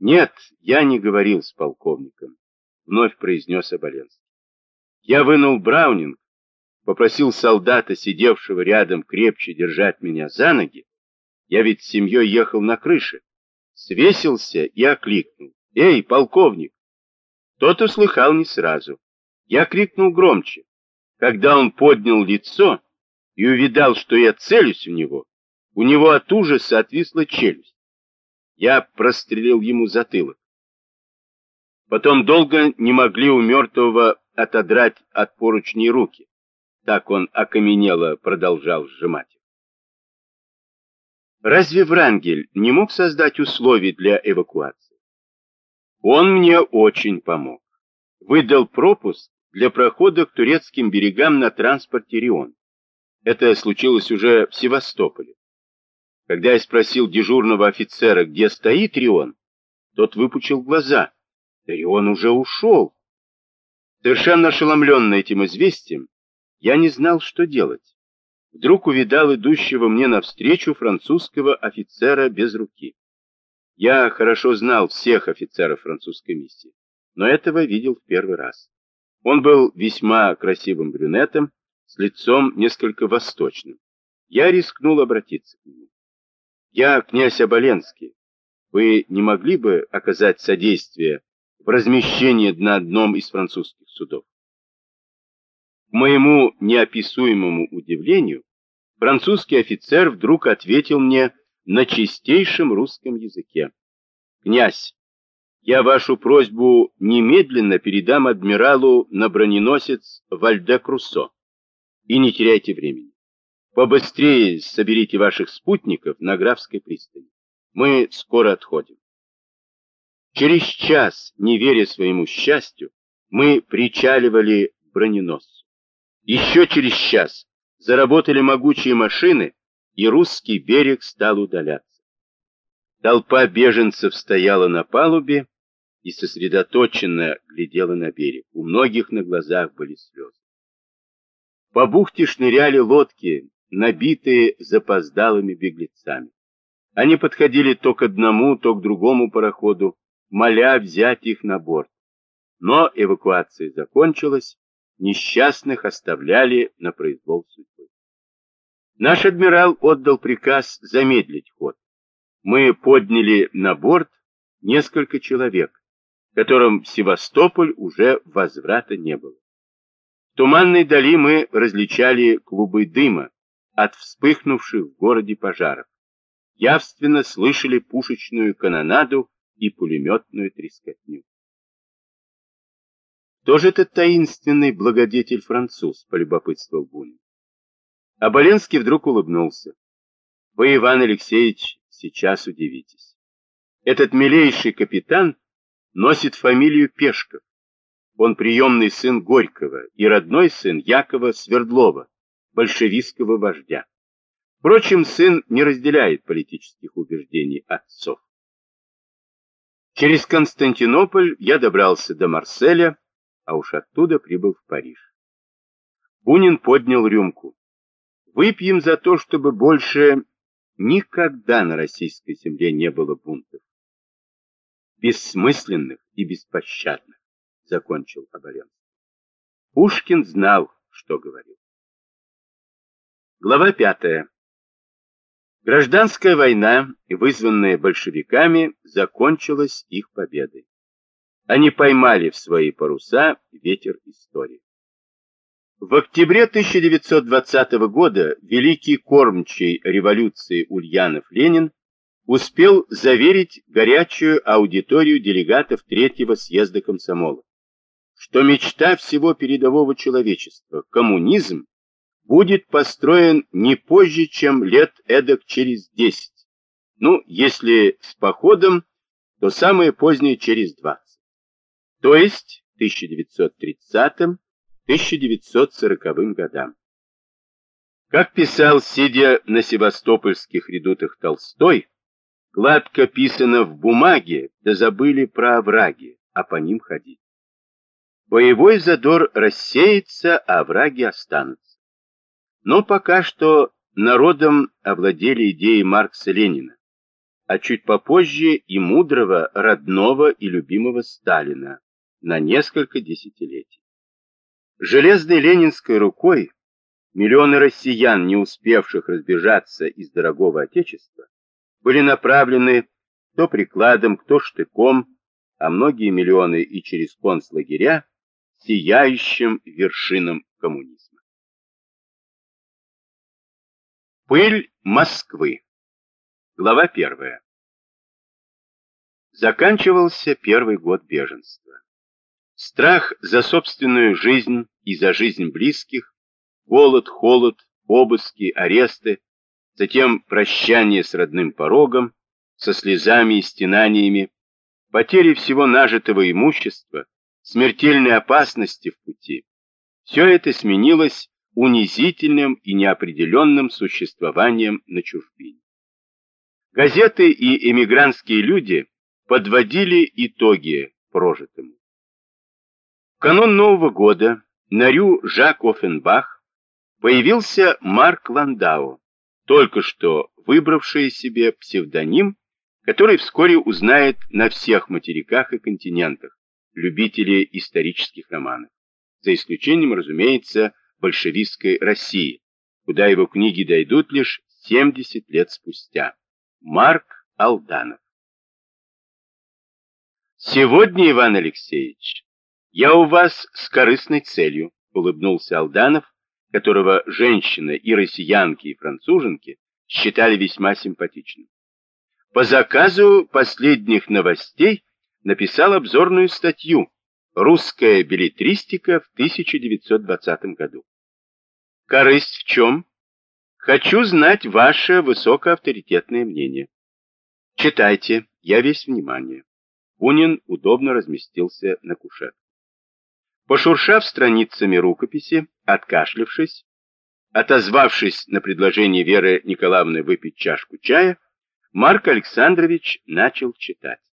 Нет, я не говорил с полковником, вновь произнес Оболенский. Я вынул Браунинг, попросил солдата, сидевшего рядом, крепче держать меня за ноги. Я ведь с семьей ехал на крыше. Свесился и окликнул. «Эй, полковник!» Тот услыхал не сразу. Я крикнул громче. Когда он поднял лицо и увидал, что я целюсь в него, у него от ужаса отвисла челюсть. Я прострелил ему затылок. Потом долго не могли у мертвого отодрать от поручней руки. Так он окаменело продолжал сжимать. Разве Врангель не мог создать условий для эвакуации? Он мне очень помог. Выдал пропуск для прохода к турецким берегам на транспорте «Рион». Это случилось уже в Севастополе. Когда я спросил дежурного офицера, где стоит «Рион», тот выпучил глаза. «Рион уже ушел». Совершенно ошеломленный этим известием, я не знал, что делать. Вдруг увидал идущего мне навстречу французского офицера без руки. Я хорошо знал всех офицеров французской миссии, но этого видел в первый раз. Он был весьма красивым брюнетом, с лицом несколько восточным. Я рискнул обратиться к нему. «Я князь Оболенский. Вы не могли бы оказать содействие в размещении на одном из французских судов?» К моему неописуемому удивлению, французский офицер вдруг ответил мне на чистейшем русском языке. «Князь, я вашу просьбу немедленно передам адмиралу на броненосец Вальде-Круссо. И не теряйте времени. Побыстрее соберите ваших спутников на Графской пристани. Мы скоро отходим. Через час, не веря своему счастью, мы причаливали броненосцу. Еще через час заработали могучие машины, и русский берег стал удаляться. Толпа беженцев стояла на палубе и сосредоточенно глядела на берег. У многих на глазах были слезы. По бухте шныряли лодки, набитые запоздалыми беглецами. Они подходили то к одному, то к другому пароходу, моля взять их на борт. Но эвакуация закончилась, несчастных оставляли на произвол судьбы. Наш адмирал отдал приказ замедлить ход мы подняли на борт несколько человек, которым в Севастополь уже возврата не было. В туманной дали мы различали клубы дыма от вспыхнувших в городе пожаров. Явственно слышали пушечную канонаду и пулеметную трескотню. Кто же этот таинственный благодетель-француз, полюбопытствовал Бунин. Оболенский вдруг улыбнулся. Вы, Иван Алексеевич, Сейчас удивитесь. Этот милейший капитан носит фамилию Пешков. Он приемный сын Горького и родной сын Якова Свердлова, большевистского вождя. Впрочем, сын не разделяет политических убеждений отцов. Через Константинополь я добрался до Марселя, а уж оттуда прибыл в Париж. Бунин поднял рюмку. Выпьем за то, чтобы больше Никогда на российской земле не было бунтов. Бессмысленных и беспощадных, закончил Оболенский. Пушкин знал, что говорил. Глава пятая. Гражданская война, вызванная большевиками, закончилась их победой. Они поймали в свои паруса ветер истории. В октябре 1920 года великий кормчий революции Ульянов-Ленин успел заверить горячую аудиторию делегатов Третьего съезда комсомола, что мечта всего передового человечества, коммунизм, будет построен не позже, чем лет эдак через 10. Ну, если с походом, то самое позднее через 20. То есть в 1930 1940 годам. Как писал, сидя на севастопольских редутах Толстой, гладко писано в бумаге, да забыли про овраги, а по ним ходить. Боевой задор рассеется, а овраги останутся. Но пока что народом овладели идеи Маркса Ленина. а чуть попозже и мудрого, родного и любимого Сталина на несколько десятилетий. Железной ленинской рукой миллионы россиян, не успевших разбежаться из дорогого Отечества, были направлены то прикладом, кто штыком, а многие миллионы и через концлагеря сияющим вершинам коммунизма. Пыль Москвы. Глава первая. Заканчивался первый год беженства. Страх за собственную жизнь и за жизнь близких, голод, холод, обыски, аресты, затем прощание с родным порогом, со слезами и стенаниями, потери всего нажитого имущества, смертельной опасности в пути. Все это сменилось унизительным и неопределенным существованием на чужбине. Газеты и эмигрантские люди подводили итоги прожитому. В канун Нового года на Рю Жак Оффенбах появился Марк Ландау, только что выбравший себе псевдоним который вскоре узнает на всех материках и континентах любители исторических романов, за исключением, разумеется, большевистской России, куда его книги дойдут лишь 70 лет спустя. Марк Алданов «Сегодня, Иван Алексеевич, я у вас с корыстной целью», улыбнулся Алданов, которого женщины и россиянки, и француженки считали весьма симпатичным. По заказу последних новостей написал обзорную статью «Русская билетристика в 1920 году». Корысть в чем? Хочу знать ваше высокоавторитетное мнение. Читайте, я весь внимание. Бунин удобно разместился на кушетке. Пошуршав страницами рукописи, откашлившись, отозвавшись на предложение Веры Николаевны выпить чашку чая, Марк Александрович начал читать.